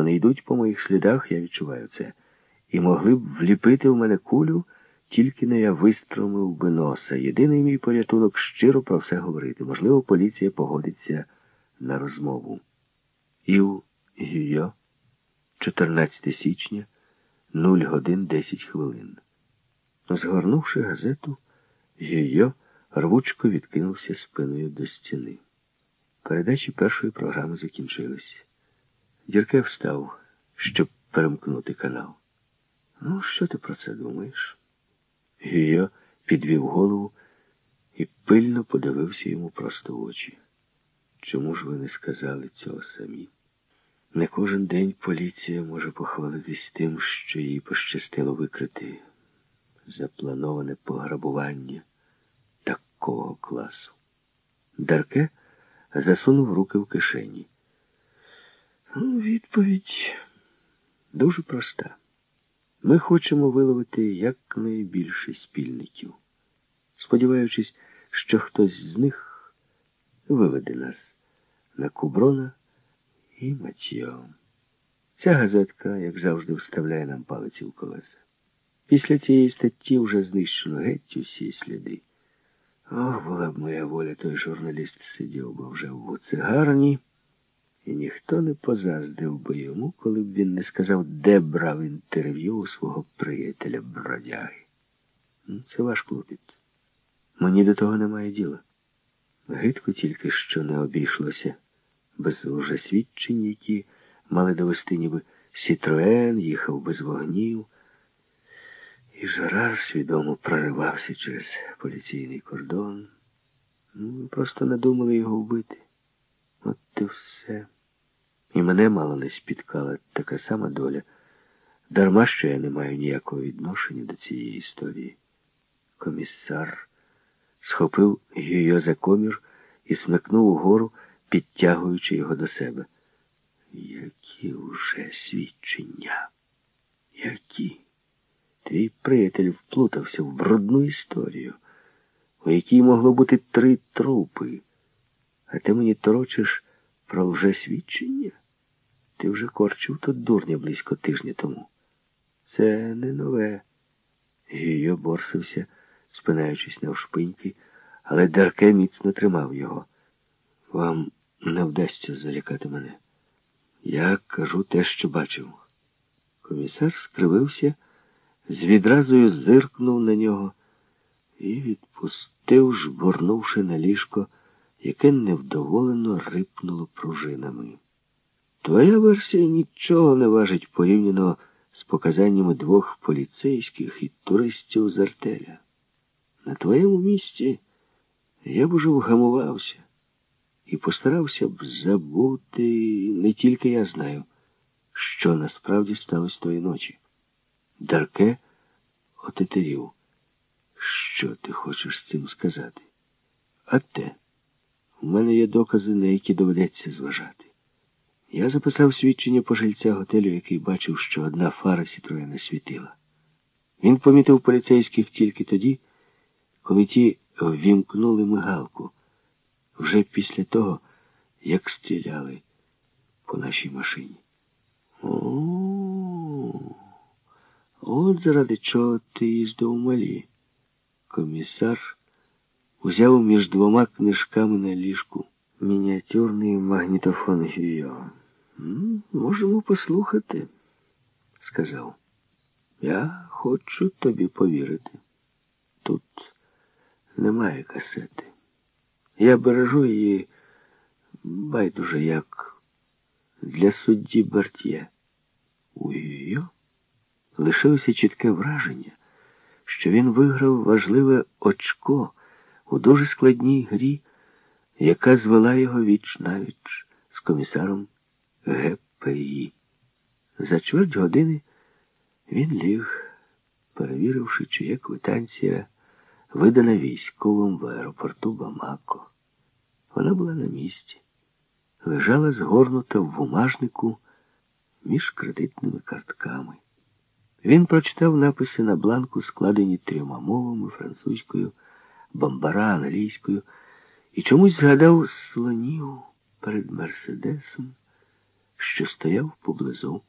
Вони йдуть по моїх слідах, я відчуваю це. І могли б вліпити в мене кулю, тільки не я вистромив би носа. Єдиний мій порятунок щиро про все говорити. Можливо, поліція погодиться на розмову. Ів Гюйо, 14 січня, 0 годин 10 хвилин. Згорнувши газету, Гюйо рвучко відкинувся спиною до стіни. Передачі першої програми закінчились. Дірке встав, щоб перемкнути канал. Ну, що ти про це думаєш? Гіо підвів голову і пильно подивився йому просто в очі. Чому ж ви не сказали цього самі? Не кожен день поліція може похвалитись тим, що їй пощастило викрити заплановане пограбування такого класу. Дарке засунув руки в кишені. Ну, Відповідь дуже проста. Ми хочемо виловити якнайбільше спільників, сподіваючись, що хтось з них виведе нас на Куброна і Матьйо. Ця газетка, як завжди, вставляє нам палиці в колеса. Після цієї статті вже знищено геть усі сліди. Ох, була б моя воля, той журналіст сидів би вже в цигарні, і ніхто не позаздив би йому, коли б він не сказав, де брав інтерв'ю у свого приятеля бродяги. Ну, це ваш клопіт. Мені до того немає діла. Гидко тільки що не обійшлося, без уже свідчень, які мали довести, ніби Сітроен їхав без вогнів. І Жерар свідомо проривався через поліційний кордон. Ну, просто не думали його вбити. От і все. І мене мало не спіткала така сама доля. Дарма що я не маю ніякого відношення до цієї історії. Комісар схопив Гюйо за комір і смикнув угору, підтягуючи його до себе. Які вже свідчення? Які? Твій приятель вплутався в брудну історію, у якій могло бути три трупи. А ти мені торочиш про лжесвідчення? Ти вже корчив тут дурня близько тижня тому. Це не нове. Гійо борсився, спинаючись навшпиньки, але Дарке міцно тримав його. Вам не вдасться залякати мене. Я кажу те, що бачив. Комісар скривився з відразою зиркнув на нього і відпустив, жбурнувши на ліжко, яке невдоволено рипнуло пружинами. Твоя версія нічого не важить порівняно з показаннями двох поліцейських і туристів з артеля. На твоєму місці я б уже вгамувався і постарався б забути, не тільки я знаю, що насправді сталося тої ночі. Дарке отетерів. Що ти хочеш з цим сказати? А те, у мене є докази, на які доведеться зважати. Я записав свідчення пожильця готелю, який бачив, що одна фара Сітроєна світила. Він помітив поліцейських тільки тоді, коли ті ввімкнули мигалку, вже після того, як стріляли по нашій машині. О-о-о! От заради чого ти їздив малі. Комісар узяв між двома книжками на ліжку мініатюрний магнітофон Гюйо. Можемо послухати, сказав. Я хочу тобі повірити. Тут немає касети. Я бережу її байдуже як для судді Бертьє. У Гюйо? лишилося чітке враження, що він виграв важливе очко у дуже складній грі, яка звела його віч навіч з комісаром ГПІ. За чверть години він ліг, перевіривши, чи є квитанція, видана військовим в аеропорту Бамако. Вона була на місці, лежала згорнута в бумажнику між кредитними картками. Він прочитав написи на бланку, складені трьома мовами французькою, бомбара англійською, і чомусь згадав слонів перед Мерседесом, що стояв поблизу.